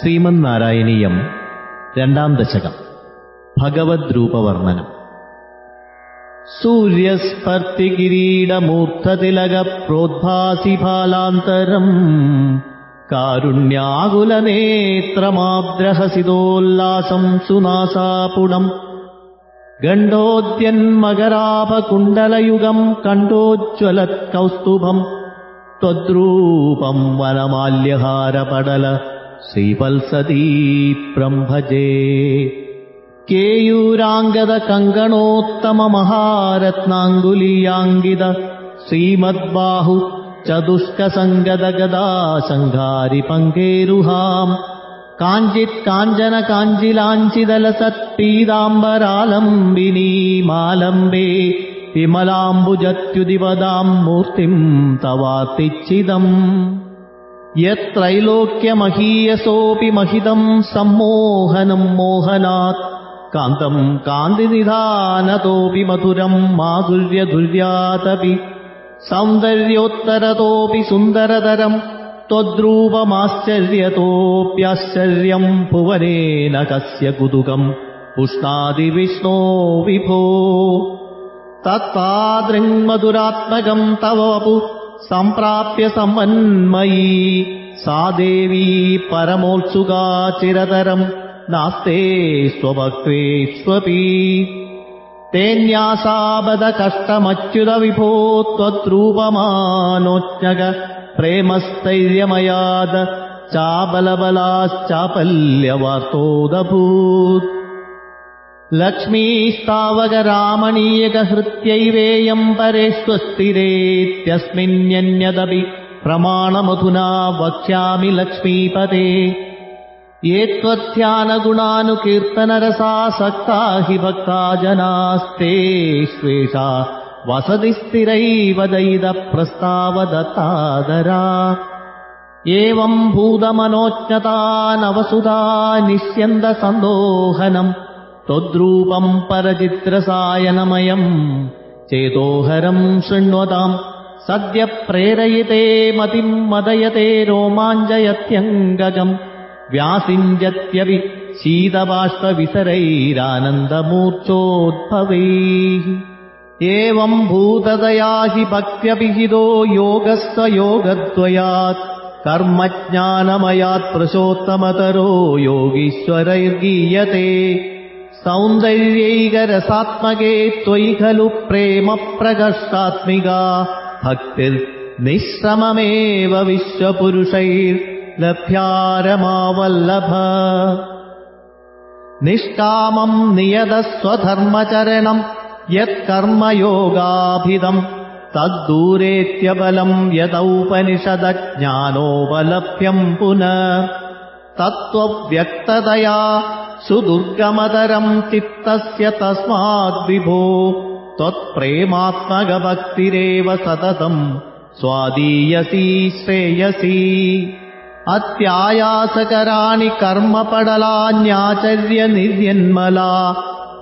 ശ്രീമന്നാരായണീയം രണ്ടാം ദശകം ഭഗവദ്രൂപവർണ്ണനം സൂര്യസ്പർത്തികിരീടമൂർധതിലകപ്രോദ്ഭാസിഫാലാന്തരം കാരുണ്യാകുലനേത്രമാദ്രഹസിതോല്ലാസം സുനാസാപുണം ഗണ്ഡോദ്യന്മകരാഭകുണ്ടലയുഗം കണ്ഠോജ്വലത്കൗസ്തുഭം त्वद्रूपम् वनमाल्यहारपडल श्रीवल्सदीप्रम् भजे केयूराङ्गदकङ्कणोत्तममहारत्नाङ्गुलीयाङ्गिद श्रीमद्बाहु चतुष्कसङ्गदगदासङ्घारिपङ्केरुहाम् काञ्चित् काञ्चन काञ्चिलाञ्चिदलसत्पीताम्बरालम्बिनीमालम्बे विमलाम्बुजत्युदिवदाम् मूर्तिम् तवातिच्छिदम् यत्त्रैलोक्यमहीयसोऽपि महितम् सम्मोहनम् मोहनात्। कान्तम् कान्तिनिधानतोऽपि मधुरम् माधुर्यधुर्यादपि। सौन्दर्योत्तरतोऽपि सुन्दरतरम् त्वद्रूपमाश्चर्यतोऽप्याश्चर्यम् भुवनेन कस्य कुतुकम्? पुष्णादिविष्णो विभो। तत्तादृङ्मधुरात्मकम् तव वपु सम्प्राप्य सम्मन्मयी सा देवी परमोत्सुका चिरतरम्। नास्ते स्वभक्त्वेष्वपि तेन्यासाबदकष्टमच्युत विभो त्वद्रूपमानोज्ञक प्रेमस्थैर्यमयाद चाबलबलाश्चापल्यवार्तोदभूत् लक्ष्मीस्तावकरामणीयकहृत्यैवेयम् परेष्वस्तिरेत्यस्मिन्यन्यदपि प्रमाणमधुना वक्ष्यामि लक्ष्मीपते। ये त्वध्यानगुणानुकीर्तनरसासक्ता हि भक्ता जनास्ते। श्वेषा वसति स्थिरैव दैदप्रस्तावदत्तादरा नवसुधा निष्यन्दसन्दोहनम् त्वद्रूपम् परचित्रसायनमयम् चेतोहरम् शृण्वताम् सद्य प्रेरयिते मतिम् मदयते रोमाञ्जयत्यङ्गगम् व्यासिञ्जत्यपि शीतबाष्पविसरैरानन्दमूर्च्छोद्भवैः। एवम् भूतदया हि भक्त्यभिहितो योगस्य योगद्वयात्। कर्मज्ञानमयात् प्रशोत्तमतरो योगीश्वरैर्गीयते सौन्दर्यैकरसात्मके त्वयि खलु प्रेमप्रकर्षात्मिका भक्तिर्निःश्रममेव विश्वपुरुषैर्लभ्यारमावल्लभ निष्कामम् नियतस्वधर्मचरणम् यत्कर्मयोगाभिधम् तद्दूरेत्यबलम् यदौपनिषदज्ञानोपलभ्यम् पुनः तत्त्वव्यक्ततया सुदुर्गमतरम् चित्तस्य तस्माद्विभो त्वत्प्रेमात्मकभक्तिरेव सततम् स्वादीयसी श्रेयसी। अत्यायासकराणि कर्मपडलान्याचर्य निर्यन्मला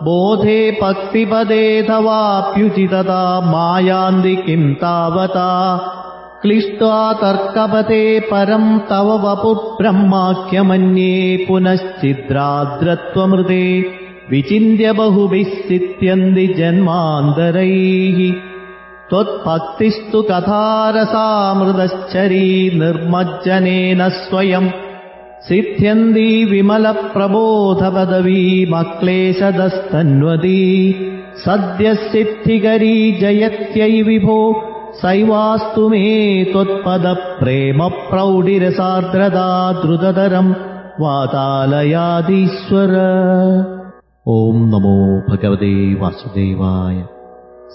बोधे भक्तिपदेधवाप्युचितता मायान्ति किम् तावता क्लिष्ट्वा तर्कपथे परम् तव वपुर्ब्रह्माख्यमन्ये पुनश्चिद्राद्रत्वमृते विचिन्त्य बहुभिः सित्यन्ति जन्मान्तरैः। त्वत्भक्तिस्तु कथारसामृतश्चरी निर्मज्जनेन स्वयम् सिद्ध्यन्ति विमलप्रबोधपदवीमक्लेशदस्तन्वती सद्यः सिद्धिकरी जयत्यै विभो सैवास्तु मे त्वत्पदप्रेमप्रौढिरसार्द्रदा द्रुततरम् वातालयादीश्वर। ॐ नमो भगवते वासुदेवाय।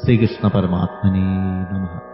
श्रीकृष्णपरमात्मने नमः